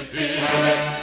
promising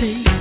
salvation